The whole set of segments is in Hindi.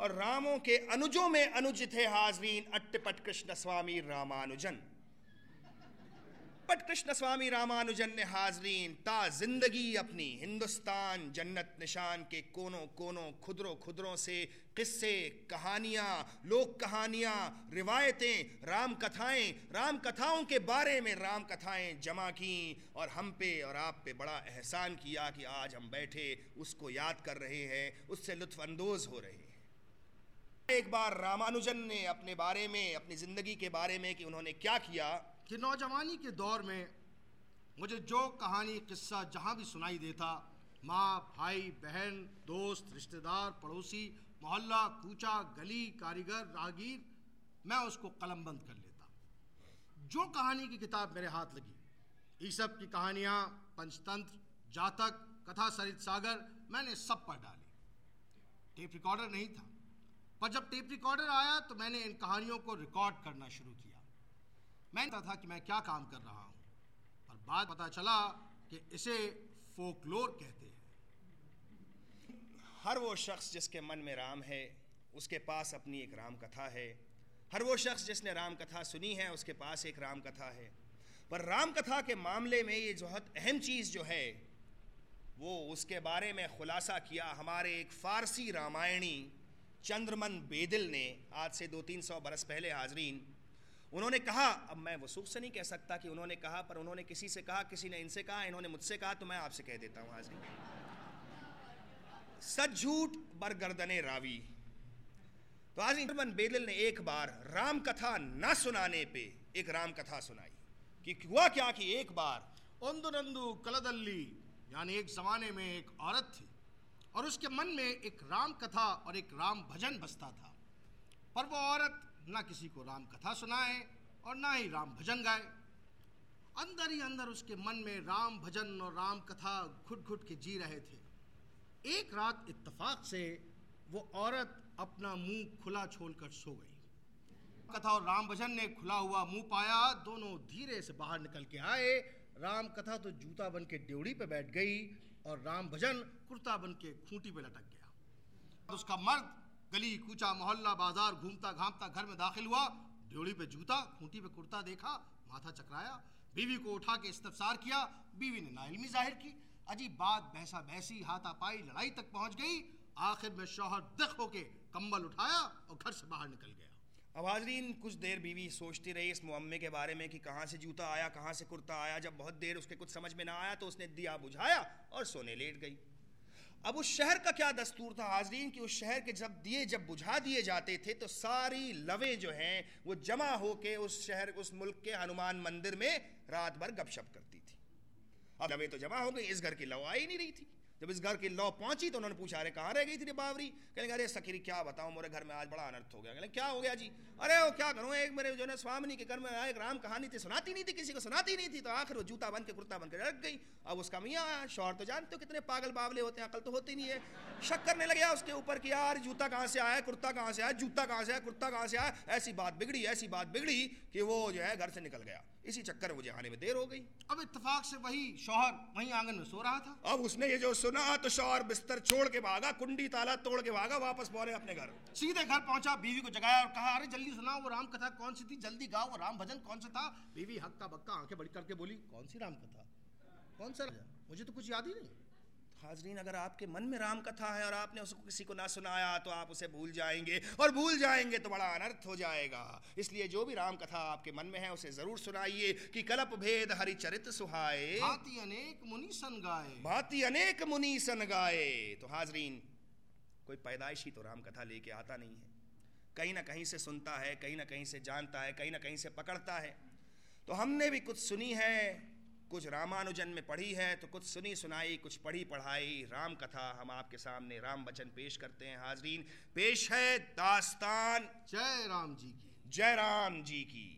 और रामों के अनुजों में अनुज थे हाजरीन, अट्टपट कृष्ण स्वामी रामानुजन। पट कृष्ण स्वामी रामानुजन ने हाजरीन, ता ज़िंदगी अपनी, हिंदुस्तान जन्नत निशान के कोनों कोनों, खुदरों खुदरों से, किस्से, कहानियाँ, लोक कहानियाँ, रिवायतें, राम कथाएँ, राम कथाओं के बारे में राम कथाएँ जमा की और हम पे और आप पे बड़ा एहसान किया कि आज हम बैठे, उसको याद कर रहे हैं, उससे लुत्फ अंदोज हो रहे हैं। एक बार रामानुजन ने अपने बारे में, अपनी ज़िंदगी के बारे में कि उन्होंने क्या किया, कि नौजवानी के दौर में मुझे जो कहानी, किस्सा जहाँ भी सुनाई देता, माँ, भाई, बहन, दोस्त, रिश्तेदार, पड़ोसी, मोहल्ला, कूचा, गली, कारीगर राहगीर मैं उसको कलम बंद कर लेता। जो कहानी की किताब मेरे हाथ लगी ईसब की कहानियाँ, पंचतंत्र, जातक, कथा, सरित सागर, मैंने सब पढ़ डाली। टेप रिकॉर्डर नहीं था। पर जब टेप रिकॉर्डर आया तो मैंने इन कहानियों को रिकॉर्ड करना शुरू किया। मैं था कि मैं क्या काम कर रहा हूँ, पर बाद पता चला कि इसे फोकलोर कहते हैं। हर वो शख्स जिसके मन में राम है, उसके पास अपनी एक राम कथा है। हर वो शख्स जिसने राम कथा सुनी है, उसके पास एक राम कथा है। पर राम कथा के मामले में ये बहुत अहम चीज़ जो है, वो उसके बारे में खुलासा किया हमारे एक फ़ारसी रामायणी चंद्रमन बेदिल ने आज से दो तीन सौ बरस पहले हाजरीन, उन्होंने कहा, अब मैं वसूख से नहीं कह सकता कि उन्होंने कहा, पर उन्होंने किसी से कहा, किसी ने इनसे कहा, इन्होंने मुझसे कहा तो मैं आपसे कह देता हूँ हाजिर सच झूठ, बरगर्दने रावी। तो आज बन बेदल ने एक बार राम कथा न सुनाने पे एक राम कथा सुनाई, कि हुआ क्या कि एक बार ओंदु नंदु कलदल्ली, यानी एक जमाने में एक औरत थी और उसके मन में एक राम कथा और एक राम भजन बसता था। पर वो औरत ना किसी को राम कथा सुनाए और ना ही राम भजन गाए। अंदर ही अंदर उसके मन में राम भजन और राम कथा घुट घुट के जी रहे थे। एक रात इत्तफाक से वो औरत अपना मुँह खुला छोड़कर सो गई। कथा और राम भजन ने खुला हुआ मुँह पाया, दोनों धीरे से बाहर निकल के आए। राम कथा तो जूता बन के ड्योड़ी पे बैठ गई और राम भजन कुर्ता बन के खूंटी पे लटक गया। उसका मर्द गली, कूचा, मोहल्ला, बाज़ार घूमता घामता घर में दाखिल हुआ ड्योड़ी पे जूता, खूंटी पे कुर्ता देखा, माथा चकराया, बीवी को उठा के इस्तफसार किया, बीवी ने नाइलमी ज़ाहिर की, अजीब बात बहसा बहसी हाथापाई लड़ाई तक पहुँच गई, आखिर में शौहर दख होके कंबल उठाया और घर से बाहर निकल गया। अब हाजरीन कुछ देर बीवी सोचती रही इस मुअम्मे के बारे में कि कहाँ से जूता आया, कहाँ से कुर्ता आया। जब बहुत देर उसके कुछ समझ में ना आया तो उसने दिया बुझाया और सोने लेट गई। अब उस शहर का क्या दस्तूर था हाजरीन कि उस शहर के जब दिए, जब बुझा दिए जाते थे तो सारी लवें जो हैं, वो जमा होके उस शहर, उस मुल्क के हनुमान मंदिर में रात भर गपशप करती थी। अब लवें तो जमा हो गई, इस घर की लव आई नहीं रही थी। जब इस घर की लौ पहुँची तो उन्होंने पूछा, अरे कहाँ रह गई थी बावरी? कहने अरे सकीरी क्या बताऊँ, मेरे घर में आज बड़ा अनर्थ हो गया। कहने क्या हो गया जी? अरे वो क्या करूँ, एक मेरे जो है स्वामी के घर में एक राम कहानी थी, सुनाती नहीं थी, किसी को सुनाती नहीं थी तो आखिर वो जूता बन के, कुर्ता बन के रख गई। अब उसका मियाँ आया, शौहर तो जानते हो कितने पागल बावले होते हैं, अकल तो होती नहीं है। शक करने लगे उसके ऊपर कि यार, जूता कहाँ से आया, कुर्ता कहाँ से आया, जूता कहाँ से आया, कुर्ता कहाँ से आया? ऐसी बात बिगड़ी, ऐसी बात बिगड़ी कि वो जो है घर से निकल गया। इसी चक्कर मुझे आने में देर हो गई। अब इत्तेफाक से वही शोहर वही आँगन में सो रहा था। अब उसने ये जो सुना तो शोहर बिस्तर छोड़ के भागा कुंडी ताला तोड़ के भागा वापस बोले अपने घर। सीधे घर पहुँचा बीवी को जगाया और कहा अरे जल्दी सुना वो राम कथा कौन सी थी? जल्दी गाओ वो राम भजन कौन सा था? बीवी हक्का बक्का आँखें बड़ी करके बोली कौन सी राम कथा कौन सा? मुझे तो कुछ याद ही नहीं। हाजरीन अगर आपके मन में राम कथा है और आपने उसको किसी को ना सुनाया तो आप उसे भूल जाएँगे। और भूल जाएँगे तो बड़ा अनर्थ हो जाएगा। इसलिए जो भी राम कथा आपके मन में है उसे ज़रूर सुनाइए कि कलप भेद हरि चरित सुहाए। भांति अनेक मुनि सन गाए। भांति अनेक मुनि सन गाए। तो हाजरीन कोई पैदाइशी तो राम कथा लेके आता नहीं है। कहीं ना कहीं से सुनता है कहीं ना कहीं से जानता है कहीं ना कहीं से पकड़ता है। तो हमने भी कुछ सुनी है कुछ रामानुजन में पढ़ी है तो कुछ सुनी सुनाई कुछ पढ़ी पढ़ाई। राम कथा हम आपके सामने राम वचन पेश करते हैं हाजरीन। पेश है दास्तान। जय राम जी की। जय राम जी की।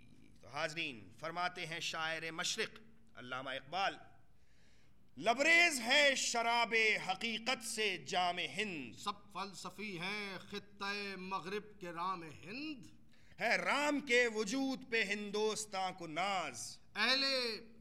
तो हाजरीन फरमाते हैं शायर मशरक अल्लामा इकबाल। लबरेज है शराब हकीकत से जाम हिंद। सब फलसफी है खत्े मगरब के राम हिंद। है राम के वजूद पे हिंदोस्तां को नाज। अहले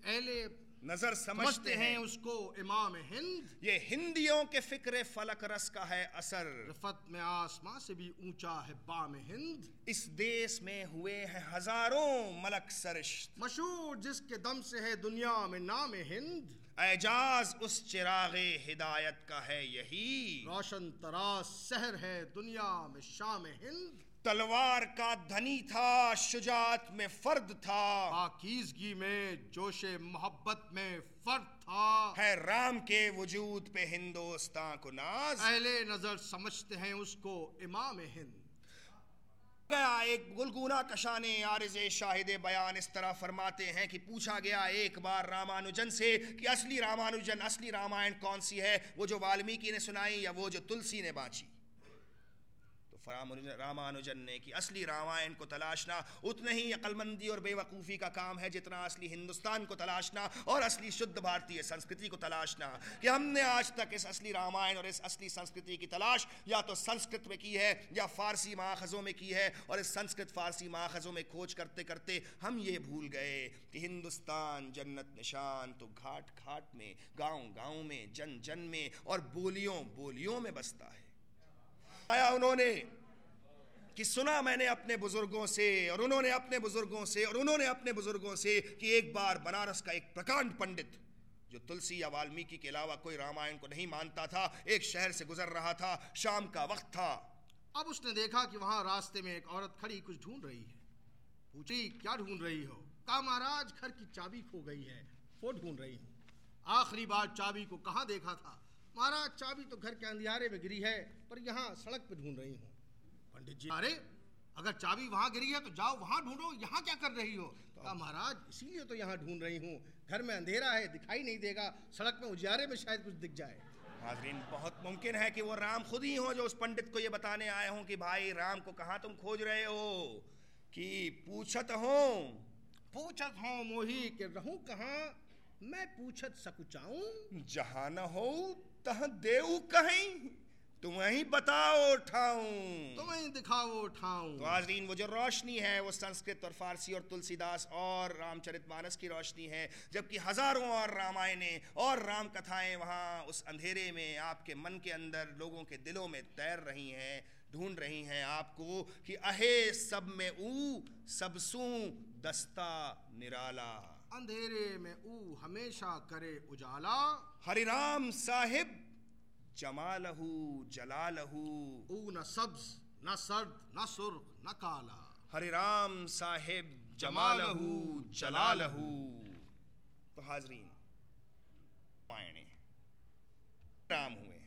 अहले नज़र समझते हैं उसको इमाम हिंद। ये हिंदियों के फ़िक्र फलक रस का है असर। रिफत में आसमां से भी ऊँचा है बाम हिंद। इस देश में हुए हैं हज़ारों मलक सरश्त। मशहूर जिसके दम से है दुनिया में नाम हिंद। एजाज उस चिराग हिदायत का है यही। रोशन तराज शहर है दुनिया में शाम हिंद। तलवार का धनी था शुजात में फर्द था। पाकीजगी में जोश मोहब्बत में फर्द था। है राम के वजूद पे हिंदुस्तान को नाज। पहले नज़र समझते हैं उसको इमाम हिंद। गया एक गुलगुना कशाने आरज शाहिद बयान इस तरह फरमाते हैं कि पूछा गया एक बार रामानुजन से कि असली रामानुजन असली रामायण कौन सी है? वो जो वाल्मीकि ने सुनाई या वो जो तुलसी ने बांची? रामानुजन ने कि। असली रामायण को तलाशना उतने ही अक्लमंदी और बेवकूफ़ी का काम है जितना असली हिंदुस्तान को तलाशना और असली शुद्ध भारतीय संस्कृति को तलाशना। कि हमने आज तक इस असली रामायण और इस असली संस्कृति की तलाश या तो संस्कृत में की है या फारसी माखज़ों में की है और इस संस्कृत फारसी माखज़ों में खोज करते करते हम ये भूल गए कि हिंदुस्तान जन्नत निशान तो घाट घाट में, गाँव गाँव में, जन जन में और बोलियों बोलियों में बसता है। आया उन्होंने कि सुना मैंने अपने बुज़ुर्गों से और उन्होंने अपने बुज़ुर्गों से और उन्होंने अपने बुज़ुर्गों से कि एक बार बनारस का एक प्रकांड पंडित, जो तुलसी या वाल्मीकि के अलावा कोई रामायण को नहीं मानता था, एक शहर से गुजर रहा था, शाम का वक्त था। अब उसने देखा कि वहाँ रास्ते में एक औरत खड़ी कुछ ढूंढ रही है। पूछी, क्या ढूंढ रही हो? कहा महाराज, घर की चाबी खो गई है। वो ढूंढ रही हूँ। आखिरी बार चाबी को कहा देखा था? महाराज, चाबी तो घर के अंधियारे में गिरी है, पर यहाँ सड़क पर ढूंढ रही हूँ। पंडित जी अरे अगर चाबी वहाँ गिरी है तो जाओ वहाँ ढूंढो यहाँ क्या कर रही हो? कहा महाराज इसीलिए तो यहाँ ढूंढ रही हूँ। घर में अंधेरा है दिखाई नहीं देगा। सड़क में उजियारे में शायद कुछ दिख जाए। हाजरीन बहुत मुमकिन है कि वो राम खुद ही हो जो उस पंडित को ये बताने आए हों कि भाई राम को कहा तुम खोज रहे हो? कि पूछत हो? पूछत हो मोही के रहूँ कहा? मैं पूछत सकुचाऊं? जहाँ न हो तह देऊ कहीं? तुम वहीं बताओ ठाऊं तुम वहीं दिखाओ ठाऊं तो आजरीन वो जो रोशनी है वो संस्कृत और फारसी और तुलसीदास और रामचरितमानस की रोशनी है जबकि हज़ारों और रामायणे और राम कथाएँ वहाँ उस अंधेरे में आपके मन के अंदर लोगों के दिलों में तैर रही हैं ढूंढ रही हैं आपको कि अहे सब में ऊ सबसू दस्ता निराला। अंधेरे में ऊ हमेशा करे उजाला। हरिराम साहिब जमालहू जलालहू। ऊ न सब्ज न सर्द न सुर्ख न काला। हरिराम साहिब जमालहू जलालहू। तो हाजरीन राम हुए।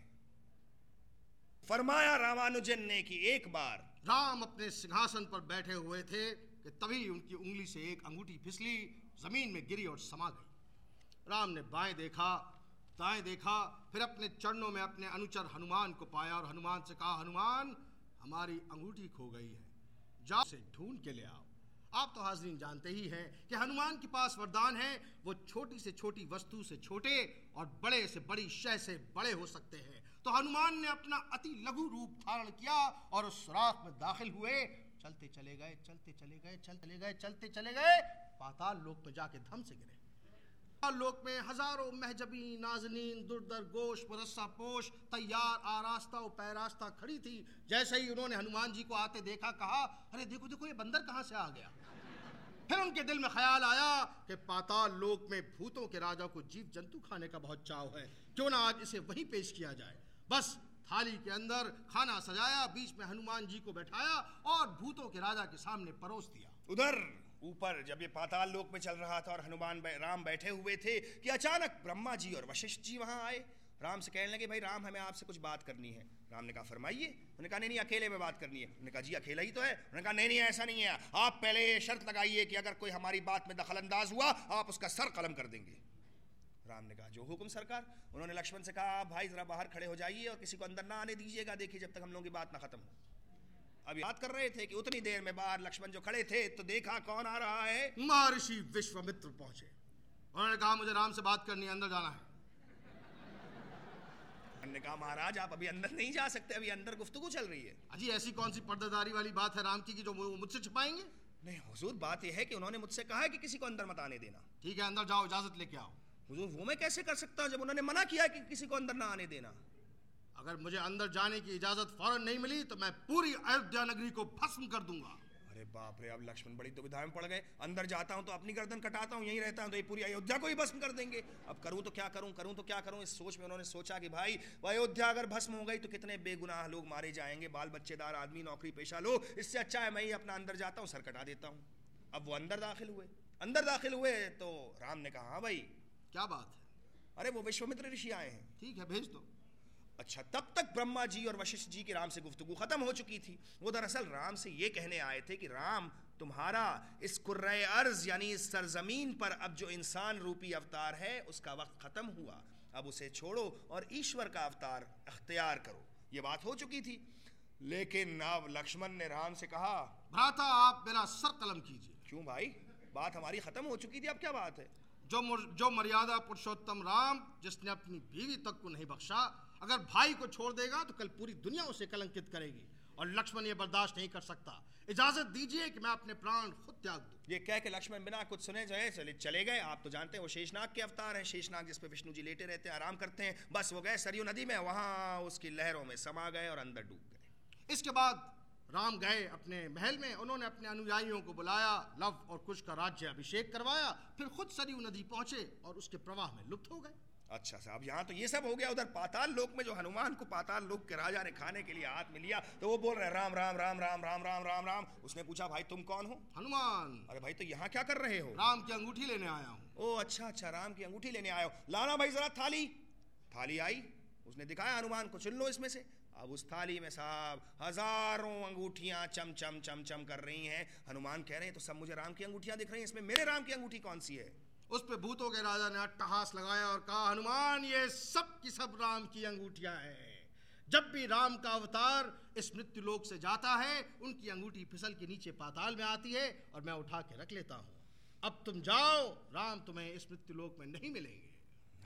फरमाया रामानुजन ने कि एक बार राम अपने सिंहासन पर बैठे हुए थे कि तभी उनकी उंगली से एक अंगूठी फिसली ज़मीन में गिरी और समा गई। राम ने बाएँ देखा दाएँ देखा, फिर अपने चरणों में अपने अनुचर हनुमान को पाया और हनुमान से कहा, हनुमान, हमारी अंगूठी खो गई है। जाओ से ढूंढ के ले आओ। आप तो हाजरीन जानते ही हैं कि हनुमान के पास वरदान है, वो छोटी से छोटी वस्तु से छोटे और बड़े से बड़ी शय से बड़े हो सकते हैं। तो हनुमान ने अपना अति लघु रूप धारण किया और उस सुराख में दाखिल हुए। चलते चले गए, चलते चले गए, चलते चले गए, चलते चले गए। पाताल लोक में जाके धम से गिरे। लोक में हज़ारों महजबी नाजनीन, दुर्दर, गोश, मुरस्सा, पोश, तैयार, आरास्ता, और पैरास्ता खड़ी थी। जैसे ही उन्होंने हनुमान जी को आते देखा, कहा, अरे, देखो देखो, ये बंदर कहाँ से आ गया? फिर उनके दिल में ख्याल आया कि पाताल लोक में भूतों के राजा को जीव जंतु खाने का बहुत चाव है। क्यों ना आज इसे वहीं पेश किया जाए? बस, थाली के अंदर खाना सजाया, बीच में हनुमान जी को बैठाया और भूतों के राजा के सामने परोस दिया। उधर! ऊपर जब ये पाताल लोक में चल रहा था और हनुमान राम बैठे हुए थे कि अचानक ब्रह्मा जी और वशिष्ठ जी वहाँ आए। राम से कहने लगे, भाई, राम, हमें आपसे कुछ बात करनी है। राम ने कहा, फरमाइए। उन्होंने कहा, नहीं नहीं, अकेले में बात करनी है। उन्होंने कहा, जी, अकेला ही तो है। उन्होंने कहा, नहीं नहीं, ऐसा नहीं है। आप पहले ये शर्त लगाइए कि अगर कोई हमारी बात में दखल अंदाज हुआ, आप उसका सर कलम कर देंगे। राम ने कहा, जो हुक्म सरकार। उन्होंने लक्ष्मण से कहा, भाई, जरा बाहर खड़े हो जाइए और किसी को अंदर ना आने दीजिएगा। देखिए, जब तक हम लोगों की बात ना खत्म हो। अब याद कर रहे थे कि उतनी देर में बाहर लक्ष्मण जो खड़े थे तो देखा कौन आ रहा है? महर्षि विश्वामित्र पहुँचे। उन्होंने कहा मुझे राम से बात करनी है अंदर जाना है। ने कहा महाराज आप अभी अंदर नहीं जा सकते अभी अंदर गुफ्तगू चल रही है। अजी ऐसी कौन सी पर्दादारी वाली बात है राम की कि जो मुझसे छिपाएँगे? नहीं हुजूर बात यह है कि उन्होंने मुझसे कहा है कि किसी को अंदर मत आने देना। ठीक है अंदर जाओ इजाज़त लेके आओ। हुजूर वो मैं कैसे कर सकता हूँ जब उन्होंने मना किया कि किसी को अंदर ना आने देना? अगर मुझे अंदर जाने की इजाज़त फ़ौरन नहीं मिली तो मैं पूरी अयोध्या नगरी को भस्म कर दूँगा। अरे बाप रे अब लक्ष्मण बड़ी दुविधा में पड़ गए। अंदर जाता हूँ तो अपनी गर्दन कटाता हूँ यहीं रहता हूँ तो ये पूरी अयोध्या को ही भस्म कर देंगे। अब करूँ तो क्या करूँ करूँ तो क्या करूँ इस सोच में उन्होंने सोचा कि भाई वो अयोध्या अगर भस्म हो गई तो कितने बेगुनाह लोग मारे जाएँगे बाल बच्चेदार आदमी नौकरी पेशा लोग। इससे अच्छा है मैं ही अपना अंदर जाता हूँ सर कटा देता हूँ। अब वो अंदर दाखिल हुए। अंदर दाखिल हुए तो राम ने कहा हाँ भाई। क्या बात है? अरे वो विश्वमित्र ऋषि आए हैं। ठीक है भेज दो। अच्छा तब तक ब्रह्मा जी और वशिष्ठ जी की राम से गुफ्तगू खत्म हो चुकी थी। वो दरअसल राम से ये कहने आए थे कि राम, तुम्हारा इस कुर्र अर्ज़ यानी इस सरजमीन पर अब जो इंसान रूपी अवतार है, उसका वक्त खत्म हुआ। अब उसे छोड़ो और ईश्वर का अवतार अख्तियार करो। ये बात हो चुकी थी। लेकिन अब लक्ष्मण ने राम से कहा, भ्राता, आप मेरा सर कलम कीजिए। क्यों भाई? बात हमारी खत्म हो चुकी थी, अब क्या बात है? जो जो मर्यादा पुरुषोत्तम राम, जिसने अपनी बीवी तक को नहीं बख्शा अगर भाई को छोड़ देगा तो कल पूरी दुनिया उसे कलंकित करेगी और लक्ष्मण ये बर्दाश्त नहीं कर सकता। इजाज़त दीजिए कि मैं अपने प्राण खुद त्याग दूँ। ये कह के लक्ष्मण बिना कुछ सुने जो है चले चले गए। आप तो जानते हैं वो शेषनाग के अवतार हैं। शेषनाग जिस पे विष्णु जी लेटे रहते हैं आराम करते हैं। बस वो गए सरयू नदी में वहाँ उसकी लहरों में समा गए और अंदर डूब गए। इसके बाद राम गए अपने महल में। उन्होंने अपने अनुयायियों को बुलाया लव और कुश का राज्य अभिषेक करवाया। फिर खुद सरयू नदी पहुँचे और उसके प्रवाह में लुप्त हो गए। अच्छा साहब यहाँ तो ये सब हो गया उधर पाताल लोक में जो हनुमान को पाताल लोक के राजा ने खाने के लिए हाथ में लिया तो वो बोल रहे राम राम राम राम राम राम राम राम। उसने पूछा भाई तुम कौन हो? हनुमान। अरे भाई तो यहाँ क्या कर रहे हो? राम की अंगूठी लेने आया हूँ। ओ अच्छा अच्छा राम की अंगूठी लेने आए हो। लाना भाई जरा थाली। थाली आई उसने दिखाया हनुमान को चुन लो इसमें से। अब उस थाली में साहब हज़ारों अंगूठियाँ चम चम चम चम कर रही हैं। हनुमान कह रहे हैं तो सब मुझे राम की अंगूठियाँ दिख रही हैं इसमें मेरे राम की अंगूठी कौन सी है? उस पे भूतों के राजा ने अट्टहास लगाया और कहा, हनुमान, ये सब की सब राम की अंगूठियाँ हैं। जब भी राम का अवतार इस मृत्यु लोक से जाता है, उनकी अंगूठी फिसल के नीचे पाताल में आती है और मैं उठा के रख लेता हूँ। अब तुम जाओ, राम तुम्हें इस मृत्यु लोक में नहीं मिलेंगे।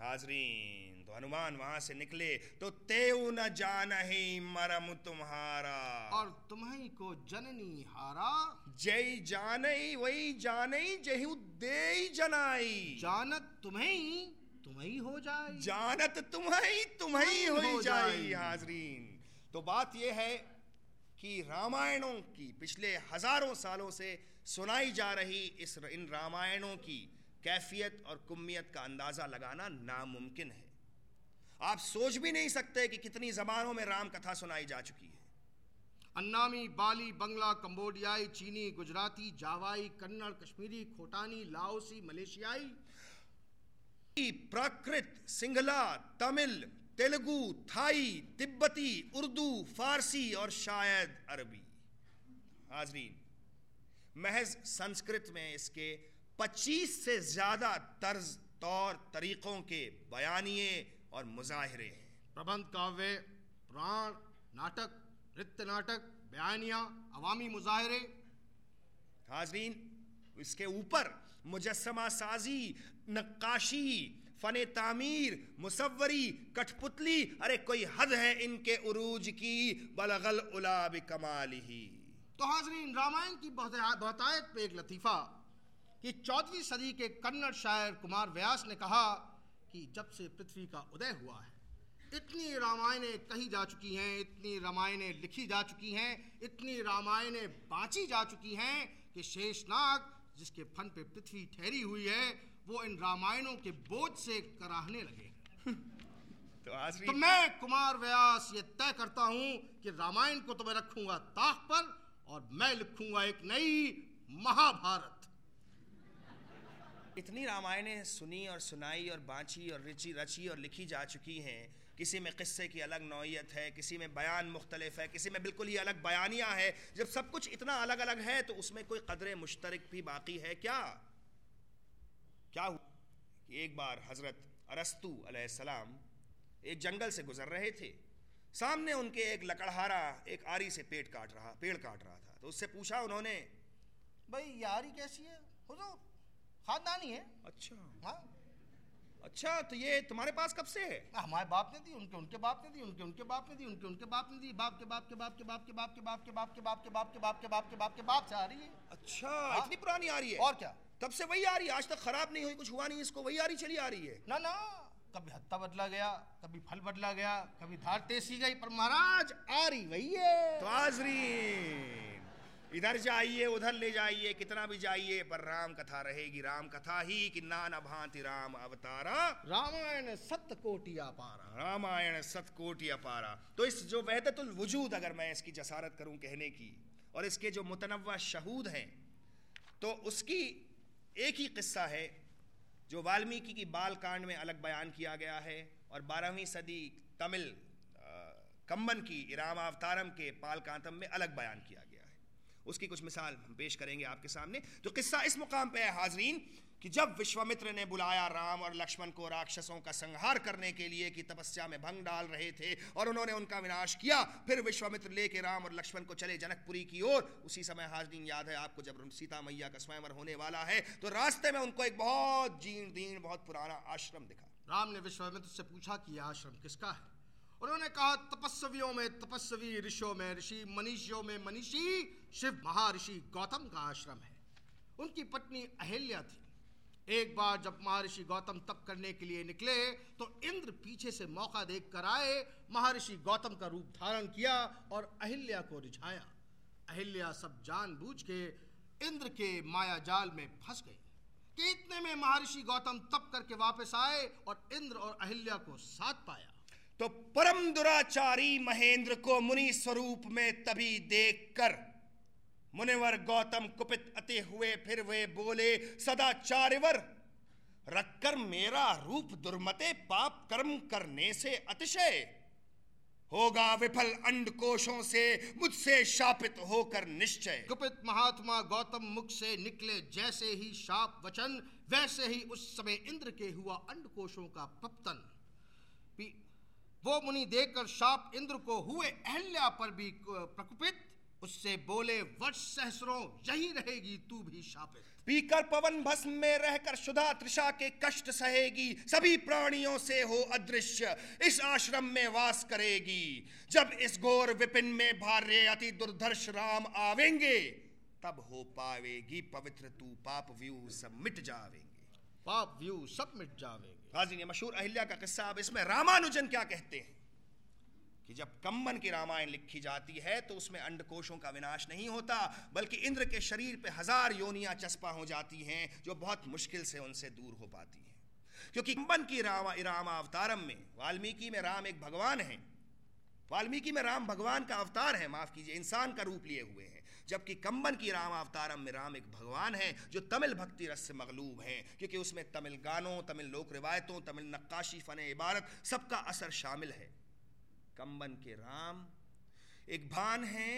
हाजरीन। तो हनुमान वहाँ से निकले तो तेऊ न जान ही मरम तुम्हारा। और तुम्हें को जननी हारा। जय जानई वही जानई जहु दे जनाई। जानत तुम्हें तुम्हें हो जाए जानत तुम्हें तुम्हें हो जाई। हाजरीन। तो बात यह है कि रामायणों की पिछले हज़ारों सालों से सुनाई जा रही इस इन रामायणों की कैफियत और कुमियत का अंदाज़ा लगाना नामुमकिन है। आप सोच भी नहीं सकते कि कितनी जबानों में राम कथा सुनाई जा चुकी है। अन्नामी बाली बंगला कंबोडियाई चीनी गुजराती जावाई कन्नड़ कश्मीरी खोटानी लाओसी मलेशियाई। प्राकृत सिंगला तमिल तेलुगु थाई तिब्बती उर्दू फारसी और शायद अरबी। हाजरीन महज संस्कृत में इसके 25 से ज़्यादा तर्ज तौर तरीकों के बयानिए और मुजाहरे हैं। प्रबंध काव्य पुराण नाटक नृत्य नाटक बयानिया अवामी मुजाहरे। हाजरीन इसके ऊपर मुजस्समा साजी नक्काशी फन तामीर मुसव्वरी कठपुतली अरे कोई हद है इनके उरूज की बलगल उलाब कमाल ही तो हाजरीन रामायण की बहुत- बहुतायत पे एक लतीफ़ा कि चौदहवीं सदी के कन्नड़ शायर कुमार व्यास ने कहा कि जब से पृथ्वी का उदय हुआ है इतनी रामायणें कही जा चुकी हैं इतनी रामायणें लिखी जा चुकी हैं इतनी रामायणें बाँची जा चुकी हैं कि शेषनाग जिसके फन पे पृथ्वी ठहरी हुई है वो इन रामायणों के बोझ से कराहने लगे तो तो मैं कुमार व्यास ये तय करता हूँ कि रामायण को तो मैं रखूँगा ताक पर और मैं लिखूँगा एक नई महाभारत। इतनी रामायणें सुनी और सुनाई और बाँची और रिची, रची और लिखी जा चुकी हैं। किसी में किस्से की अलग नौयत है, किसी में बयान मुख्तलिफ़ है, किसी में बिल्कुल ही अलग बयानिया है। जब सब कुछ इतना अलग अलग है तो उसमें कोई कदर मुश्तरक भी बाकी है क्या? क्या हुआ? कि एक बार हज़रत अरस्तु अलैहिस्सलाम एक जंगल से गुजर रहे थे। सामने उनके एक लकड़हारा एक आरी से पेट काट रहा, पेड़ काट रहा था। तो उससे पूछा उन्होंने, भाई, ये आरी कैसी है? हुजूर खानदानी है अच्छा हाँ अच्छा तो ये तुम्हारे पास कब से है हमारे बाप ने दी उनके उनके बाप ने दी उनके उनके बाप ने दी उनके उनके बाप ने दी बाप के बाप के बाप के बाप के बाप के बाप के बाप के बाप के बाप के बाप के बाप के बाप के बाप से आ रही है अच्छा इतनी पुरानी आ रही है और क्या तब से वही आ रही है आज तक खराब नहीं हुई कुछ हुआ नहीं इसको वही आ रही चली आ रही है ना ना कभी हत्ता बदला गया कभी फल बदला गया कभी धार तेसी गई पर महाराज आ रही वही है तो हाजरीन इधर जाइए उधर ले जाइए कितना भी जाइए पर राम कथा रहेगी। राम कथा ही कि नाना भांति राम अवतारा। रामायण सत्य कोटि अपारा। रामायण सतकोटि अपारा। तो इस जो वहदतुल वजूद अगर मैं इसकी जसारत करूँ कहने की और इसके जो मुतनवा शहूद हैं तो उसकी एक ही किस्सा है जो वाल्मीकि की बाल कांड में अलग बयान किया गया है और बारहवीं सदी तमिल अ, कम्बन की रामावतारम के पालकांतम में अलग बयान किया गया। उसकी कुछ मिसाल हम पेश करेंगे आपके सामने। तो किस्सा इस मुकाम पे है, हाजरीन, कि जब विश्वामित्र ने बुलाया राम और लक्ष्मण को राक्षसों का संहार करने के लिए कि तपस्या में भंग डाल रहे थे और उन्होंने उनका विनाश किया, फिर विश्वामित्र लेके राम और लक्ष्मण को चले जनकपुरी की ओर। उसी समय, हाजरीन, याद है आपको, जब सीता मैया का स्वयंवर होने वाला है तो रास्ते में उनको एक बहुत जीर्ण दीन बहुत पुराना आश्रम दिखा। राम ने विश्वामित्र से पूछा कि यह आश्रम किसका है? उन्होंने कहा, तपस्वियों में, तपस्वी ऋषियों में, ऋषि मनीषियों में मनीषी शिव महर्षि गौतम का आश्रम है। उनकी पत्नी अहिल्या थी। एक बार जब महर्षि गौतम तप करने के लिए निकले तो इंद्र पीछे से मौका देख कर आए, महर्षि गौतम का रूप धारण किया और अहिल्या को रिझाया। अहिल्या सब जानबूझ के इंद्र के माया जाल में फंस गई। कि इतने में महर्षि गौतम तप करके वापस आए और इंद्र और अहिल्या को साथ पाया। तो परम दुराचारी महेंद्र को मुनि स्वरूप में तभी देखकर मुनिवर गौतम कुपित अति हुए, फिर वे बोले सदाचार्यवर रखकर मेरा रूप दुर्मते पाप कर्म करने से अतिशय। होगा विफल अंड कोशों से मुझसे शापित होकर निश्चय। कुपित महात्मा गौतम मुख से निकले, जैसे ही शाप वचन, वैसे ही उस समय इंद्र के हुआ अंडकोशों का पपतन वो मुनि देखकर शाप इंद्र को हुए अहल्या पर भी प्रकुपित उससे बोले वर्ष सहस्रों यही रहेगी तू भी शापित. पीकर पवन भस्म में रहकर सुधा त्रिषा के कष्ट सहेगी सभी प्राणियों से हो अदृश्य इस आश्रम में वास करेगी। जब इस घोर विपिन में भार्य अति दुर्धर्ष राम आवेंगे तब हो पावेगी पवित्र तू पाप व्यू सब मिट जावेंगे। पाप व्यू सब मिट जावेंगे। हाजिर ये मशहूर अहिल्या का किस्सा अब इसमें रामानुजन क्या कहते हैं? कि जब कंबन की रामायण लिखी जाती है तो उसमें अंडकोशों का विनाश नहीं होता, बल्कि इंद्र के शरीर पे हज़ार योनियाँ चस्पा हो जाती हैं, जो बहुत मुश्किल से उनसे दूर हो पाती हैं। क्योंकि कंबन की रामा रामा अवतारम में, वाल्मीकि में राम एक भगवान है। वाल्मीकि में राम भगवान का अवतार है, माफ़ कीजिए, इंसान का रूप लिए हुए हैं। जबकि कंबन की राम अवतारम में राम एक भगवान है, जो तमिल भक्ति रस से मगलूब हैं, क्योंकि उसमें तमिल गानों, तमिल लोक रिवायतों, तमिल नक्काशी फन इबारत, सबका असर शामिल है। कंबन के राम एक भान है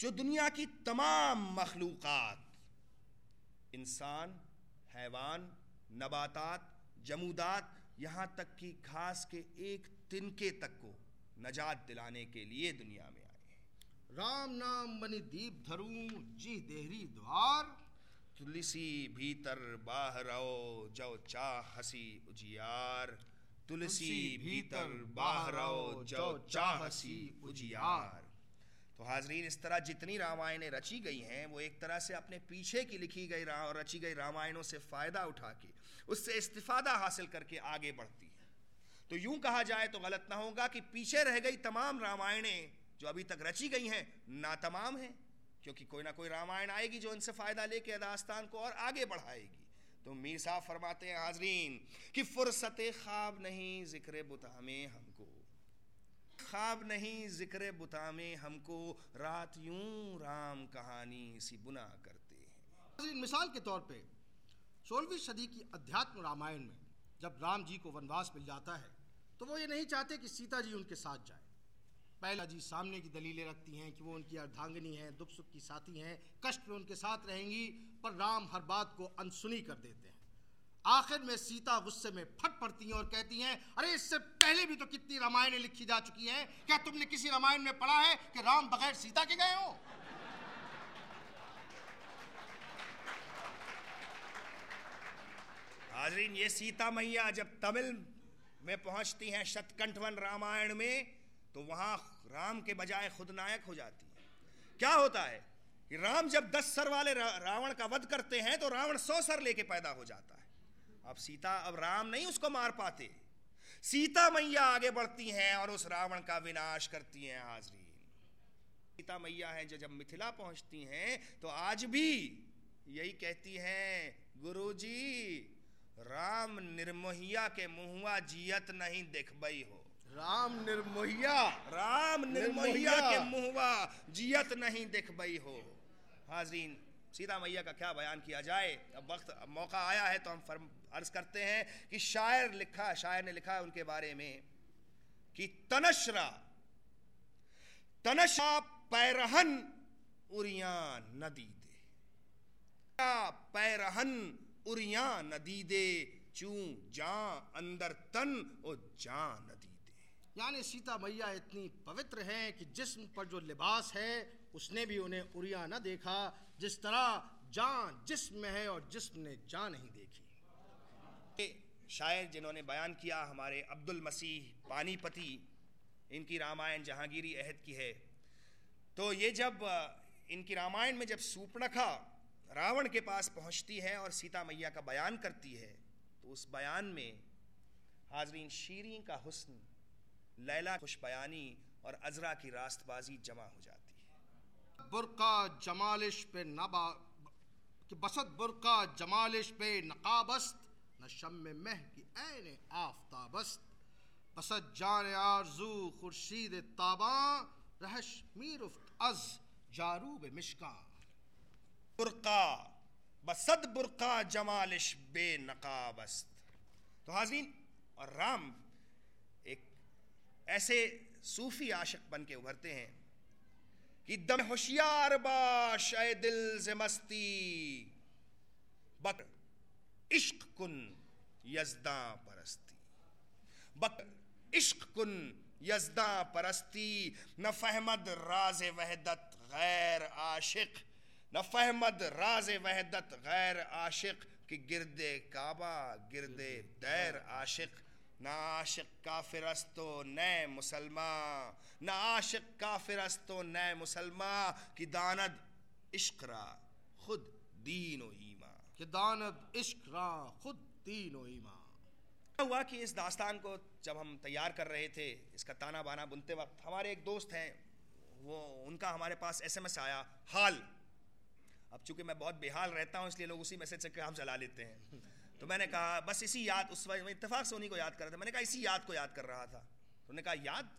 जो दुनिया की तमाम मखलूक़ात इंसान हैवान नबातात जमूदात यहाँ तक कि घास के एक तिनके तक को नजात दिलाने के लिए दुनिया में आए राम नाम बनी दीप धरू जी देहरी द्वार। तुलसी भीतर बाहरो जो चाह हसी उजियार। तुलसी भीतर बाहरो जो चाह हसी उजियार। तो हाजरीन इस तरह जितनी रामायणें रची गई हैं वो एक तरह से अपने पीछे की लिखी गई रची गई रामायणों से फ़ायदा उठा के उससे इस्तिफादा हासिल करके आगे बढ़ती हैं। तो यूँ कहा जाए तो गलत ना होगा कि पीछे रह गई तमाम रामायणें जो अभी तक रची गई हैं ना तमाम हैं क्योंकि कोई ना कोई रामायण आएगी जो इनसे फ़ायदा लेके दास्तान को और आगे बढ़ाएगी। तो मीर साहब फरमाते हैं, हाजरीन, कि फुर्सत ख्वाब नहीं ज़िक्र बुता में हमको। ख्वाब नहीं ज़िक्र बुता में हमको, रात यूँ राम कहानी सी बुना करते हैं। मिसाल के तौर पे सोलहवीं सदी की अध्यात्म रामायण में जब राम जी को वनवास मिल जाता है तो वो ये नहीं चाहते कि सीता जी उनके साथ जाए। पहला जी सामने की दलीलें रखती हैं कि वो उनकी अर्धांगनी हैं दुख सुख की साथी हैं, कष्ट में उनके साथ रहेंगी पर राम हर बात को अनसुनी कर देते हैं। आखिर में सीता गुस्से में फट पड़ती हैं और कहती हैं, अरे, इससे पहले भी तो कितनी रामायणें लिखी जा चुकी हैं। क्या तुमने किसी रामायण में पढ़ा है कि राम बगैर सीता के गए हो? हाजरीन, ये सीता मैया जब तमिल में पहुँचती हैं शतकंठवन रामायण में तो वहाँ राम के बजाय खुद नायक हो जाती है। क्या होता है? राम जब दस सर वाले रावण का वध करते हैं तो रावण सौ सर लेके पैदा हो जाता है। अब सीता अब राम नहीं उसको मार पाते। सीता मैया आगे बढ़ती हैं और उस रावण का विनाश करती हैं हाजरीन। सीता मैया हैं जो जब मिथिला पहुँचती हैं तो आज भी यही कहती हैं गुरुजी राम निर्मोहिया के मुहुआ जियत नहीं देखबई हो। राम निर्मोहिया? राम निर्मोहिया के मुहुआ जियत नहीं देखबई हो। हाजरीन, सीता मैया का क्या बयान किया जाए? अब वक्त, अब मौका आया है तो हम फर्म, अर्ज़ करते हैं कि शायर लिखा, शायर ने लिखा है उनके बारे में कि तनशरा तनशा पैरहन उरिया नदी दे। पैरहन उरिया नदी दे, चू जा अंदर तन और जा नदी दे। यानी सीता मैया इतनी पवित्र है कि जिस्म पर जो लिबास है उसने भी उन्हें उरिया न देखा, जिस तरह जान जिस्म है और जिस्म ने जान नहीं देखी। शायर जिन्होंने बयान किया, हमारे अब्दुल मसीह पानीपति, इनकी रामायण जहांगीरी अहद की है। तो ये जब इनकी रामायण में जब सूपनखा रावण के पास पहुँचती है और सीता मैया का बयान करती है तो उस बयान में हाजरीन शीरी का हुस्न, लैला खुश बयानी और अजरा की रास्तबाजी जमा हो जाती है। बुरका जमालिश पे नबा, कि बसत बुरका जमालिश पे नकाबस्त, न शम मह की ऐन आफ्ताबस्त। बसत जान आरज़ू खुर्शीद ताबा, रहश मीर अज जारूब मिशका। बुरका बसद बुरका जमालिश बे नकाबस्त। तो हाजरीन, और राम एक ऐसे सूफी आशिक बन के उभरते हैं कि दम होशियार बाश ए दिल से मस्ती। बक इश्क कुन यजदा परस्ती। बक इश्क कुन यजदा परस्ती। न फहमद राज वहदत गैर आशिक। न फहमद राज वहदत गैर आशिक कि गिरदे काबा गिरदे दैर आशिक। न आशिक का काफिरस्तो नए मुसलमान। न आशिक काफिरस्तो नए मुसलमान कि दानद इश्करा खुद दीन ईमा कि दानद इश्करा खुद दीन ईमा हुआ कि इस दास्तान को जब हम तैयार कर रहे थे इसका ताना बाना बुनते वक्त हमारे एक दोस्त हैं वो उनका हमारे पास एसएमएस आया हाल। अब चूँकि मैं बहुत बेहाल रहता हूँ इसलिए लोग उसी मैसेज से काम चला लेते हैं। तो मैंने कहा बस इसी याद उस वक्त इतफाक से उन्हीं को याद कर रहा था। मैंने कहा इसी याद को याद कर रहा था। तो उन्होंने कहा याद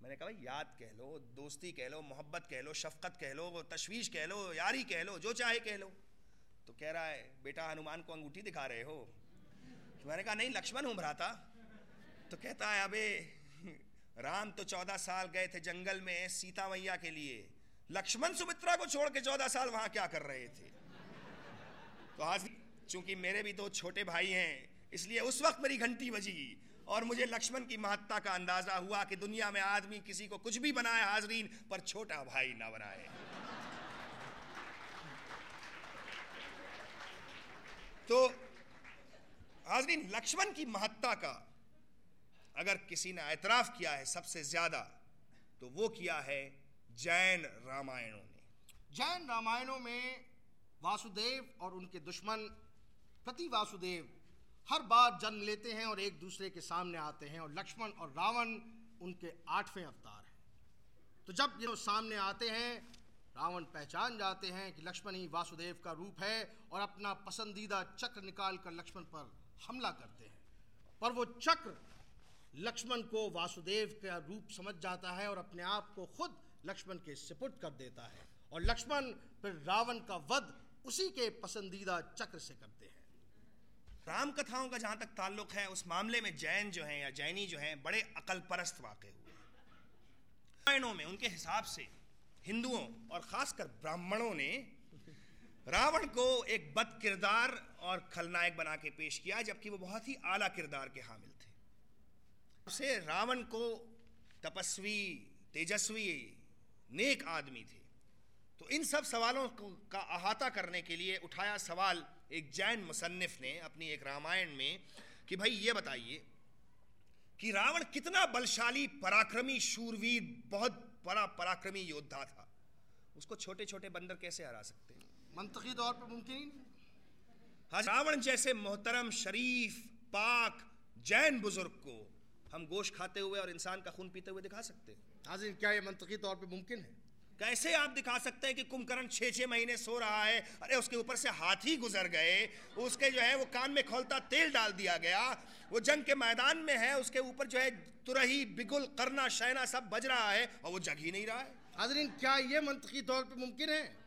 मैंने कहा, भाई, याद कह लो, दोस्ती कह लो, मोहब्बत कह लो, शफकत कह लो तशवीश कह लो, यारी कह लो, जो चाहे कह लो। तो कह रहा है, बेटा, हनुमान को अंगूठी दिखा रहे हो? तो मैंने कहा, नहीं, लक्ष्मण हूँ भ्राता तो कहता है, अबे, राम तो चौदह साल गए थे जंगल में सीता मैया के लिए। लक्ष्मण सुमित्रा को छोड़ के चौदह साल वहाँ क्या कर रहे थे? तो आज चूँकि मेरे भी दो छोटे भाई हैं, इसलिए उस वक्त मेरी घंटी बजी। और मुझे लक्ष्मण की महत्ता का अंदाज़ा हुआ कि दुनिया में आदमी किसी को कुछ भी बनाए हाजरीन, पर छोटा भाई ना बनाए। तो हाजरीन, लक्ष्मण की महत्ता का अगर किसी ने एतराफ किया है सबसे ज़्यादा तो वो किया है जैन रामायणों ने। जैन रामायणों में वासुदेव और उनके दुश्मन प्रति वासुदेव हर बार जन्म लेते हैं और एक दूसरे के सामने आते हैं और लक्ष्मण और रावण उनके आठवें अवतार हैं। तो जब ये सामने आते हैं, रावण पहचान जाते हैं कि लक्ष्मण ही वासुदेव का रूप है और अपना पसंदीदा चक्र निकाल कर लक्ष्मण पर हमला करते हैं। पर वो चक्र लक्ष्मण को वासुदेव का रूप समझ जाता है और अपने आप को खुद लक्ष्मण के सिपुट कर देता है। और लक्ष्मण, फिर रावण का वध उसी के पसंदीदा चक्र से करते हैं। राम कथाओं का जहाँ तक ताल्लुक है, उस मामले में जैन जो हैं या जैनी जो हैं, बड़े अकल परस्त वाक़ हुए। रामायणों में उनके हिसाब से हिंदुओं और ख़ासकर ब्राह्मणों ने रावण को एक बद किरदार और खलनायक बना के पेश किया, जबकि वो बहुत ही आला किरदार के हामिल थे। उसे रावण को तपस्वी, तेजस्वी, नेक आदमी थे। तो इन सब सवालों का अहाता करने के लिए उठाया सवाल एक जैन मुसन्फ ने अपनी एक रामायण में कि भाई ये बताइए कि रावण कितना बलशाली पराक्रमी शूरवीर बहुत बड़ा पराक्रमी योद्धा था। उसको छोटे छोटे बंदर कैसे हरा सकते हैं? मंतकी तौर पर मुमकिन हाँ रावण जैसे मोहतरम शरीफ पाक जैन बुज़ुर्ग को हम गोश्त खाते हुए और इंसान का खून पीते हुए दिखा सकते हैं। हाजिर क्या ये मंतकी तौर पर मुमकिन है? कैसे आप दिखा सकते हैं कि कुंभकर्ण छः छः महीने सो रहा है? अरे, उसके ऊपर से हाथी गुजर गए। उसके जो है, वो कान में खोलता तेल डाल दिया गया। वो जंग के मैदान में है, उसके ऊपर जो है, तुरही, बिगुल करना शैना सब बज रहा है और वो जग ही नहीं रहा है। हाजरीन, क्या ये मंत्री तौर पर मुमकिन है?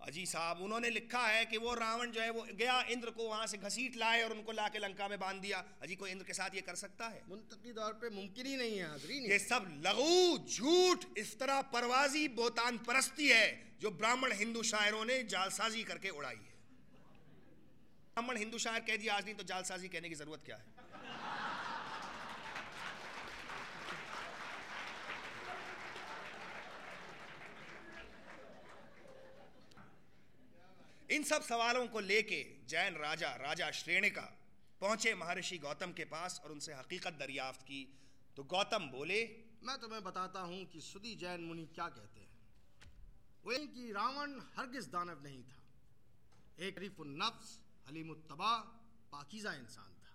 अजी साहब उन्होंने लिखा है कि वो रावण जो है वो गया इंद्र को वहाँ से घसीट लाए और उनको लाके लंका में बाँध दिया। अजी कोई इंद्र के साथ ये कर सकता है? मुंतकी तौर पे मुमकिन ही नहीं है हाजरीन ये सब लघु झूठ इस तरह परवाजी बोतान परस्ती है जो ब्राह्मण हिंदू शायरों ने जालसाजी करके उड़ाई है। ब्राह्मण हिंदू शायर कह दिया आज नहीं तो जालसाजी कहने की ज़रूरत क्या है? इन सब सवालों को लेके जैन राजा राजा श्रेणिका पहुँचे महर्षि गौतम के पास और उनसे हकीकत दरियाफ्त की। तो गौतम बोले, मैं तुम्हें बताता हूँ कि सुदी जैन मुनि क्या कहते हैं। वो कि रावण हरगिज दानव नहीं था। एक रिफ नफ्स हलीमुत्तबा पाकिजा इंसान था,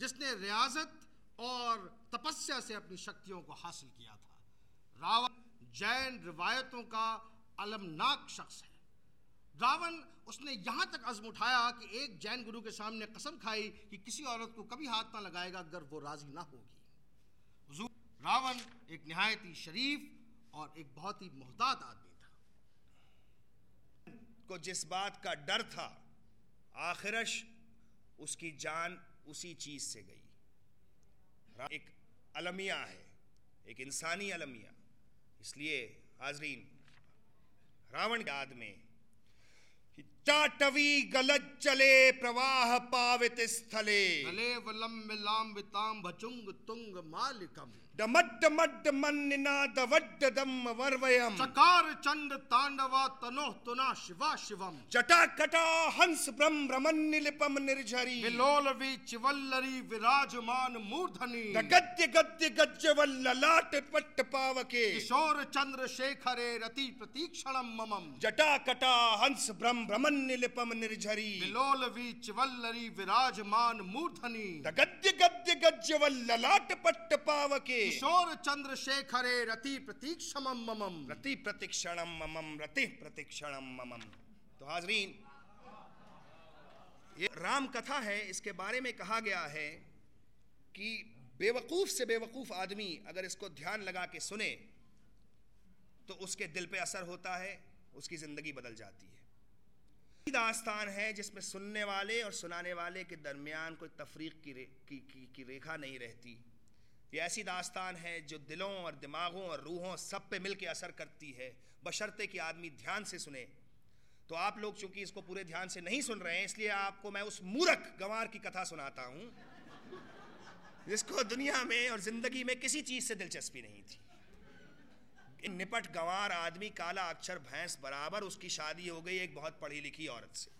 जिसने रियाजत और तपस्या से अपनी शक्तियों को हासिल किया था। रावण जैन रिवायतों का अलमनाक शख्स है। रावण उसने यहाँ तक अज़म उठाया कि एक जैन गुरु के सामने कसम खाई कि किसी औरत को कभी हाथ ना लगाएगा अगर वो राज़ी ना होगी। रावण एक निहायत ही शरीफ और एक बहुत ही मोहतात आदमी था। को जिस बात का डर था, आखिरश उसकी जान उसी चीज़ से गई। एक अलमिया है, एक इंसानी अलमिया, इसलिए हाजरीन, रावण याद में टाटवी गलत चले प्रवाह पावित स्थले। नले वलम विलाम विताम भचुंग तुंग मालिकम। डमड्ड मड्ड मन्निनाद वड्ड दम वर्वयम चकार चंड तांडवा तनोह तुना शिवा शिवम। जटा कटा हंस ब्रह्म रमन्निलिपम निर्झरी विलोल वि चिवल्लरी विराजमान मूर्धनी। गद्य गद्य गज्जवल्ल लाट पट्ट पावके किशोर चंद्र शेखरे रति प्रतीक्षणम ममम। जटा कटा हंस ब्रह्म रमन्निलिपम निर्झरी विलोल वि चिवल्लरी विराजमान मूर्धनी। गद्य गद्य गज्जवल्ल लाट पट्ट पावके किशोर चंद्र शेखरे रति प्रतीक्षमम ममम रति प्रतिक्षणम ममम रति प्रतिक्षणम ममम तो हाजरीन ये राम कथा है इसके बारे में कहा गया है कि बेवकूफ़ से बेवकूफ़ आदमी अगर इसको ध्यान लगा के सुने तो उसके दिल पे असर होता है उसकी ज़िंदगी बदल जाती है। दास्तान है जिसमें सुनने वाले और सुनाने वाले के दरमियान कोई तफरीक की, रे, की, की, की रेखा नहीं रहती। ये ऐसी दास्तान है जो दिलों और दिमागों और रूहों सब पे मिल के असर करती है, बशर्ते कि आदमी ध्यान से सुने। तो आप लोग चूँकि इसको पूरे ध्यान से नहीं सुन रहे हैं, इसलिए आपको मैं उस मूर्ख गंवार की कथा सुनाता हूँ, जिसको दुनिया में और ज़िंदगी में किसी चीज़ से दिलचस्पी नहीं थी। निपट गंवार आदमी, काला अक्षर, भैंस बराबर, उसकी शादी हो गई एक बहुत पढ़ी लिखी औरत से।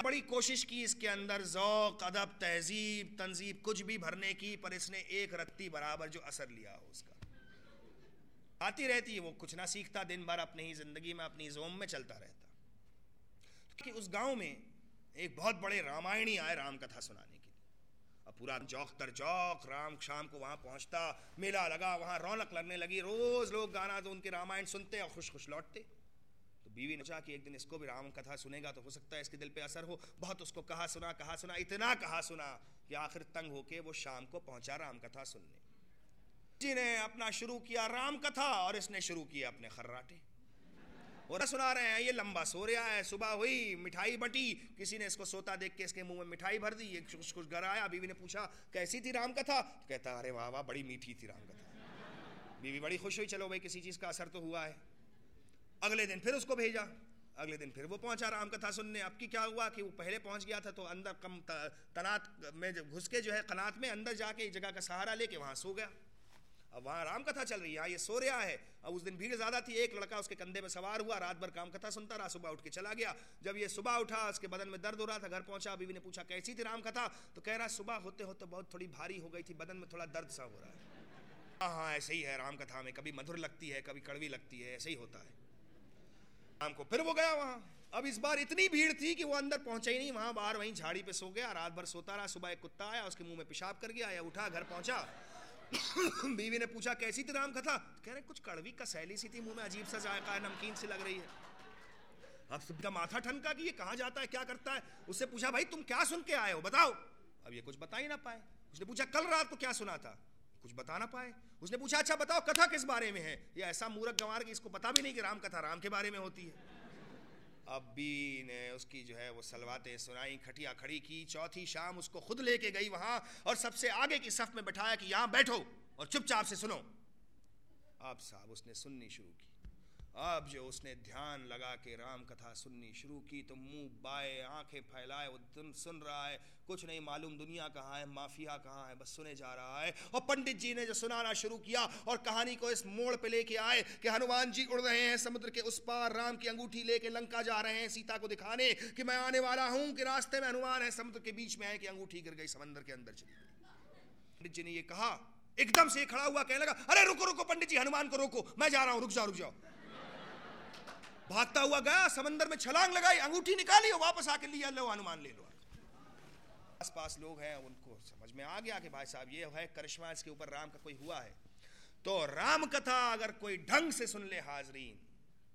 बड़ी कोशिश की इसके अंदर, जौक, अदब, तहजीब तंजीब कुछ भी भरने की, पर इसने एक रत्ती बराबर जो असर लिया हो उसका। आती रहती है वो, कुछ ना सीखता, दिन भर अपनी ही ज़िंदगी में, अपनी जोम में चलता रहता। कि उस गाँव में एक बहुत बड़े रामायणी आए राम कथा सुनाने के लिए। अब पूरा चौक तर चौक राम शाम को वहाँ पहुँचता, मेला लगा, वहाँ रौनक लगने लगी, रोज लोग गाना तो उनके रामायण सुनते और खुश खुश लौटते। बीवी ने सोचा कि एक दिन इसको भी राम कथा सुनेगा तो हो सकता है इसके दिल पे असर हो। बहुत उसको कहा सुना कहा सुना, इतना कहा सुना कि आखिर तंग होके वो शाम को पहुँचा राम कथा सुनने। जी ने अपना शुरू किया राम कथा और इसने शुरू किया अपने खर्राटे। और सुना रहे हैं, ये लंबा सो रहा है, सुबह हुई, मिठाई बटी। किसी ने इसको सोता देख के इसके मुँह में मिठाई भर दी, एक कुछ कुछ घर आया, बीवी ने पूछा, कैसी थी राम कथा? कहता, अरे वाह वाह, बड़ी मीठी थी राम कथा। बीवी बड़ी खुश हुई, चलो भाई, किसी चीज़ का असर तो हुआ है। अगले दिन फिर उसको भेजा। अगले दिन फिर वो पहुँचा राम कथा सुनने। अब की क्या हुआ कि वो पहले पहुँच गया था तो अंदर कम तनात में घुस के जो है कनात में अंदर जाके जगह का सहारा लेके वहाँ सो गया। अब वहाँ राम कथा चल रही है। ये सो रहा है। अब उस दिन भीड़ ज़्यादा थी। एक लड़का उसके कंधे में सवार हुआ। रात भर काम कथा सुनता रहा। सुबह उठ के चला गया। जब ये सुबह उठा, उसके बदन में दर्द हो रहा था, घर पहुँचा। बीवी ने पूछा, कैसी थी राम कथा तो कह रहा, सुबह होते होते बहुत थोड़ी भारी हो गई थी। बदन में थोड़ा दर्द सा हो रहा है। हाँ हाँ ऐसे ही है राम कथा में। कभी मधुर लगती है, कभी कड़वी लगती है। ऐसे ही होता है। शाम को फिर वो गया वहाँ। अब इस बार इतनी भीड़ थी कि वो अंदर पहुँचा ही नहीं। वहाँ बाहर वहीं झाड़ी पे सो गया, रात भर सोता रहा। सुबह एक कुत्ता आया, उसके मुँह में पेशाब कर गया या उठा, घर पहुँचा। बीवी ने पूछा, कैसी थी राम कथा कह रहे, कुछ कड़वी का सैली सी थी मुँह में, अजीब सा जायका है नमकीन सी लग रही है। अब सबका माथा ठनका कि ये कहाँ जाता है, क्या करता है? उससे पूछा, भाई, तुम क्या सुन के आए हो? बताओ। अब ये कुछ बता ही ना पाए। उसने पूछा, कल रात को क्या सुना था? कुछ बता ना पाए। उसने पूछा अच्छा बताओ, कथा किस बारे में है? ये ऐसा मूर्ख गंवार कि इसको पता भी नहीं कि राम कथा राम के बारे में होती है। अब बी ने उसकी जो है वो सलवातें सुनाई, खटिया खड़ी की। चौथी शाम उसको खुद लेके गई वहाँ और सबसे आगे की सफ में बैठाया कि, यहाँ बैठो और चुपचाप से सुनो। आप साहब उसने सुननी शुरू की। अब जो उसने ध्यान लगा के राम कथा सुननी शुरू की तो मुँह बाए आँखें फैलाए, वो सुन रहा है। कुछ नहीं मालूम दुनिया कहाँ है, माफिया कहाँ है, बस सुने जा रहा है। और पंडित जी ने जो सुनाना शुरू किया और कहानी को इस मोड़ पे लेके आए कि हनुमान जी उड़ रहे हैं समुद्र के उस पार, राम की अंगूठी लेके लंका जा रहे हैं सीता को दिखाने कि मैं आने वाला हूँ कि रास्ते में हनुमान है, समुद्र के बीच में है कि अंगूठी गिर गई, समंदर के अंदर चली पंडित जी ने ये कहा, एकदम से खड़ा हुआ कहने लगा, अरे रुको रुको, पंडित जी, हनुमान को रोको, मैं जा रहा हूँ, रुक जाओ रुक जाओ। भागता हुआ गया, समंदर में छलांग लगाई, अंगूठी निकाली और वापस आके लिया, लो, हनुमान ले लो। आस पास लोग हैं उनको समझ में आ गया कि भाई साहब, ये है करिश्मा, इसके ऊपर राम का कोई हुआ है। तो राम कथा अगर कोई ढंग से सुन ले हाजरीन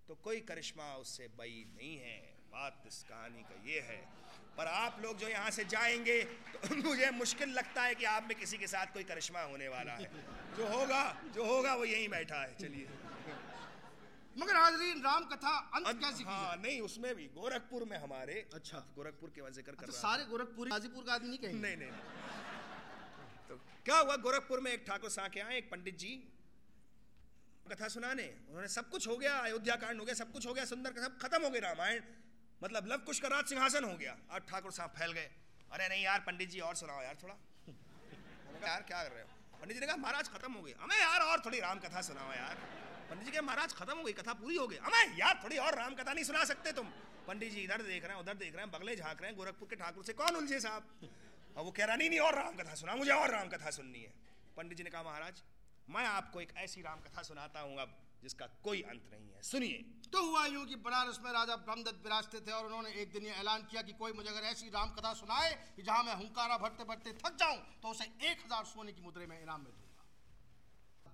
तो कोई करिश्मा उससे बई नहीं है। बात इस कहानी का ये है। पर आप लोग जो यहाँ से जाएँगे तो मुझे मुश्किल लगता है कि आप में किसी के साथ कोई करिश्मा होने वाला है। जो होगा जो होगा, वो यहीं बैठा है। चलिए। मगर हाजरीन राम कथा अंत कैसी हाँ नहीं उसमें भी गोरखपुर में हमारे अच्छा। गोरखपुर के ज़िक्र कर अच्छा, सारे गोरखपुर गाजीपुर का आदमी नहीं कहेंगे? नहीं नहीं तो क्या हुआ गोरखपुर में एक ठाकुर सा के आए एक पंडित जी कथा सुनाने उन्होंने सब कुछ हो गया अयोध्या कांड हो गया सब कुछ हो गया सुंदर का सब खत्म हो गया रामायण मतलब लव कुश का राज सिंहासन हो गया और ठाकुर साहब फैल गए। अरे नहीं यार पंडित जी और सुनाओ यार थोड़ा। यार क्या कर रहे हो? पंडित जी ने कहा महाराज खत्म हो गया। हमें यार और थोड़ी राम कथा सुनाओ यार। पंडित जी के महाराज, खत्म हो गई, कथा पूरी हो गई। हमें यार, थोड़ी और राम कथा नहीं सुना सकते तुम। पंडित जी इधर देख रहे हैं, उधर देख रहे हैं, बगले झाँक रहे हैं, गोरखपुर के ठाकुर से, कौन उलझे साहब? और वो कह रहा, नहीं नहीं, और राम कथा सुना, मुझे और राम कथा सुननी है। पंडित जी ने कहा, महाराज, मैं आपको एक ऐसी राम कथा सुनाता हूँ अब, जिसका कोई अंत नहीं है। सुनिए। तो हुआ यूँ कि बनारस में राजा ब्रह्मदत्त विराजते थे और उन्होंने एक दिन ये ऐलान किया कि कोई मुझे अगर ऐसी राम कथा सुनाए कि जहाँ मैं हुंकारा भरते भरते थक जाऊँ तो उसे एक हज़ार सोने की मुद्रे में इनाम में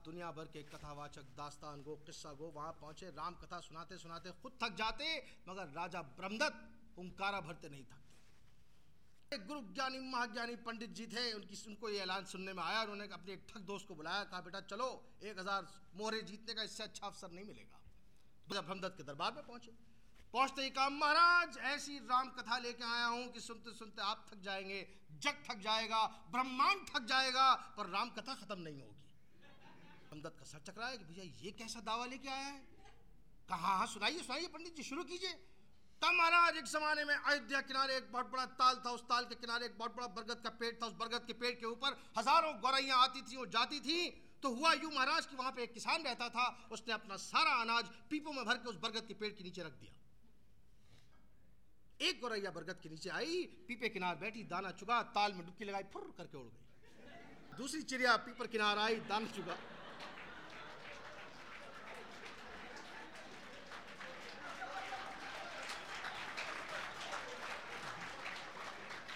दुनिया भर के कथावाचक, दास्तान गो, किस्सा गो, वहाँ पहुँचे राम कथा सुनाते सुनाते खुद थक जाते, मगर राजा ब्रह्मदत्त हुंकारा भरते नहीं थकते गुरु ज्ञानी महाज्ञानी पंडित जी थे, उनकी उनको ये ऐलान सुनने में आया, उन्होंने अपने एक ठग दोस्त को बुलाया, कहा, बेटा, चलो, एक हज़ार मोहरे जीतने का इससे अच्छा अवसर नहीं मिलेगा। राजा ब्रह्मदत्त के दरबार में पहुँचे। पहुँचते ही कहा, महाराज, ऐसी राम कथा लेके आया हूँ कि सुनते सुनते आप थक जाएँगे, जग थक जाएगा, ब्रह्मांड थक जाएगा, पर राम कथा खत्म नहीं होगी। हमदत का सर चकराया कि भैया ये कैसा दावा लेके आया है? कहा हाँ सुनाइए सुनाइए, पंडित जी, शुरू कीजिए। तब महाराज, एक जमाने में अयोध्या किनारे एक बहुत बड़ा ताल था, उस ताल के किनारे एक बहुत बड़ा बरगद का पेड़ था, उस बरगद के पेड़ के ऊपर हज़ारों गौरैया आती थी और जाती थी। तो हुआ यूँ महाराज कि वहाँ पे एक किसान रहता था, उसने अपना सारा अनाज पीपों में भर के उस बरगद के पेड़ के नीचे रख दिया। एक गौरैया बरगद के नीचे आई, पीपे किनार बैठी, दाना चुगा, ताल में डुबकी लगाई फुर करके उड़ गई। दूसरी चिड़िया पीपर किनार आई, दाना चुगा।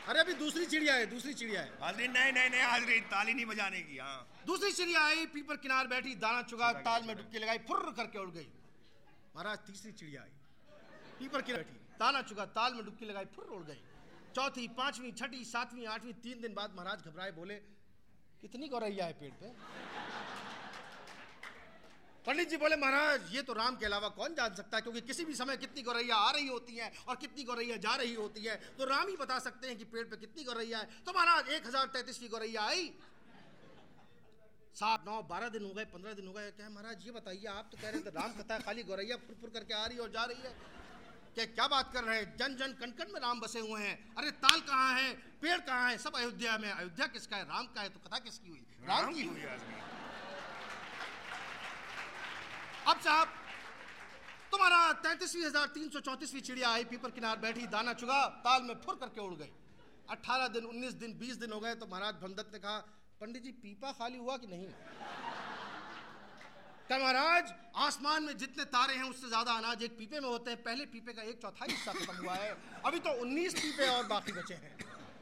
अरे अभी दूसरी चिड़िया है दूसरी चिड़िया है। हाजरी नहीं नहीं नहीं हाजरी ताली नहीं बजाने की हाँ। दूसरी चिड़िया आई पीपर किनार बैठी दाना चुगा ताल में डुबकी लगाई फुर्र करके उड़ गई। महाराज तीसरी चिड़िया आई। पीपर किनार बैठी दाना चुगा ताल में डुबकी लगाई फुर्र उड़ गई। चौथी पांचवी छठी सातवीं आठवीं तीन दिन बाद महाराज घबराए बोले कितनी गौरैया है पेड़ पे? पंडित जी बोले महाराज ये तो राम के अलावा कौन जान सकता है? क्योंकि किसी भी समय कितनी गौरैया आ रही होती हैं और कितनी गौरैया जा रही होती है तो राम ही बता सकते हैं कि पेड़ पे कितनी गौरैया है। तो महाराज एक हज़ार तैतीसवीं गौरैया आई। सात नौ बारह दिन हो गए पंद्रह दिन हो गए। क्या महाराज ये बताइए आप तो कह रहे थे राम कथा खाली गौरैया फुर फुर करके आ रही और जा रही है। क्या क्या बात कर रहे हैं? जन जन कण कण में राम बसे हुए हैं। अरे ताल कहाँ है? पेड़ कहाँ है? सब अयोध्या में। अयोध्या किसका है? राम का है तो कथा किसकी हुई? राम की हुई अब साहब, तुम्हारा तैतीसवीं हज़ार तीन सौ चौतीसवीं चिड़िया आई पीपर किनार बैठी, दाना चुगा, ताल में फुर करके उड़ गई। अट्ठारह दिन, उन्नीस दिन, बीस दिन हो गए तो महाराज भमदत्त ने कहा, पंडित जी, पीपा खाली हुआ कि नहीं? क्या महाराज, आसमान में जितने तारे हैं, उससे ज़्यादा अनाज एक पीपे में होते हैं। पहले पीपे का एक चौथाई हिस्सा खत्म हुआ है। अभी तो उन्नीस पीपे और बाकी बचे हैं।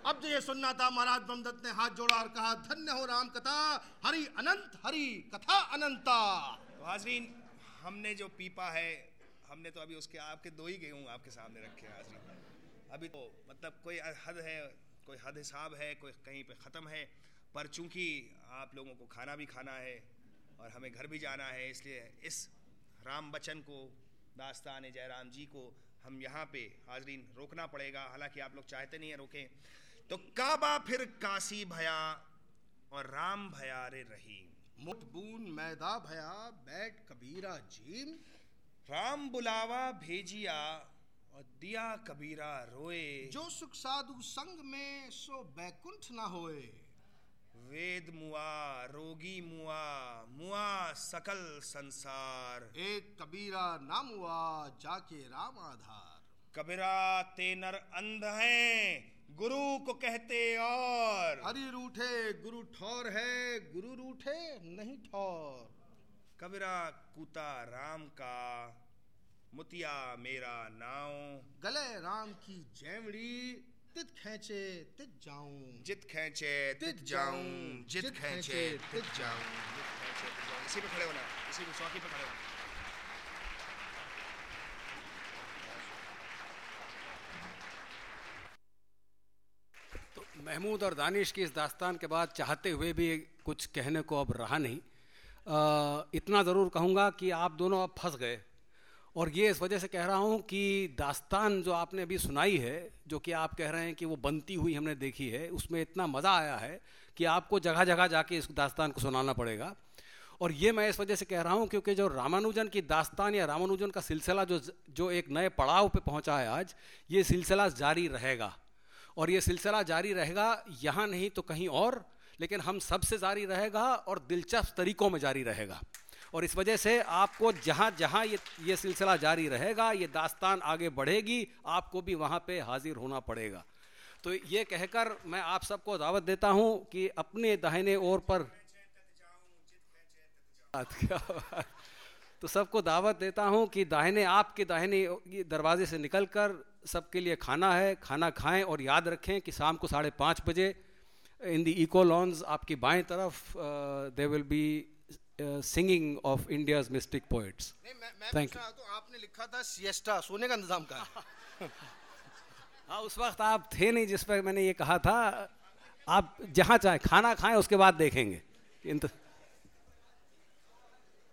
अब जो ये सुनना था, महाराज ब्रह्मदत्त ने हाथ जोड़ा और कहा, धन्य हो राम कथा, हरि अनंत, हरि कथा अनंता। तो हाजरीन हमने जो पीपा है, हमने तो अभी उसके, आपके दो ही गेहूँ आपके सामने रखे हैं अभी तो मतलब कोई हद है, कोई हद हिसाब है, कोई कहीं पे ख़त्म है, पर चूँकि आप लोगों को खाना भी खाना है और हमें घर भी जाना है, इसलिए इस राम बचन को, दास्तान जयराम जी को हम यहाँ पे हाजरीन रोकना पड़ेगा। हालाँकि आप लोग चाहते नहीं है रोकें। तो काबा फिर काशी भया और राम भया रे रही मुठबून मैदा भया बैठ कबीरा जीम राम बुलावा भेजिया और दिया कबीरा रोए। जो सुख साधु संग में सो बैकुंठ ना होए। वेद मुआ रोगी मुआ मुआ सकल संसार। एक कबीरा नाम हुआ जाके राम आधार। कबीरा तेनर अंध हैं गुरु को कहते और। हरि रूठे गुरु ठौर है गुरु रूठे नहीं ठौर। कबीरा कुता राम का मुतिया मेरा नाव गले राम की जैवड़ी तित खेचे तित जाऊँ। जित खेचे तित जाऊँ। जित खेचे तित जाऊँ। इसी पे खड़े होना इसी पे चौकी पे खड़े होना तो महमूद और दानिश की इस दास्तान के बाद चाहते हुए भी कुछ कहने को अब रहा नहीं। आ, इतना ज़रूर कहूँगा कि आप दोनों अब फंस गए। और ये इस वजह से कह रहा हूँ कि दास्तान जो आपने अभी सुनाई है जो कि आप कह रहे हैं कि वो बनती हुई हमने देखी है उसमें इतना मज़ा आया है कि आपको जगह जगह जाके इस दास्तान को सुनाना पड़ेगा। और ये मैं इस वजह से कह रहा हूँ क्योंकि जो रामानुजन की दास्तान या रामानुजन का सिलसिला जो जो एक नए पड़ाव पे पहुँचा है आज ये सिलसिला जारी रहेगा। और ये सिलसिला जारी रहेगा यहाँ नहीं तो कहीं और लेकिन हम सबसे जारी रहेगा और दिलचस्प तरीक़ों में जारी रहेगा। और इस वजह से आपको जहाँ जहाँ ये ये सिलसिला जारी रहेगा ये दास्तान आगे बढ़ेगी आपको भी वहाँ पे हाजिर होना पड़ेगा। तो ये कहकर मैं आप सबको दावत देता हूँ कि अपने दाहिने ओर पर तो सबको दावत देता हूँ कि दाहिने आपके दाहिने दरवाजे से निकलकर सबके लिए खाना है खाना खाएँ और याद रखें कि शाम को साढ़े पाँच बजे इन दी इको लॉन्स आपकी बाएँ तरफ़ they will be singing of India's mystic poets thank you तो आपने लिखा था सिएस्टा सोने का इंतज़ाम का हाँ उस वक्त आप थे नहीं जिस पर मैंने ये कहा था आप जहाँ चाहें खाना खाएँ उसके बाद देखेंगे।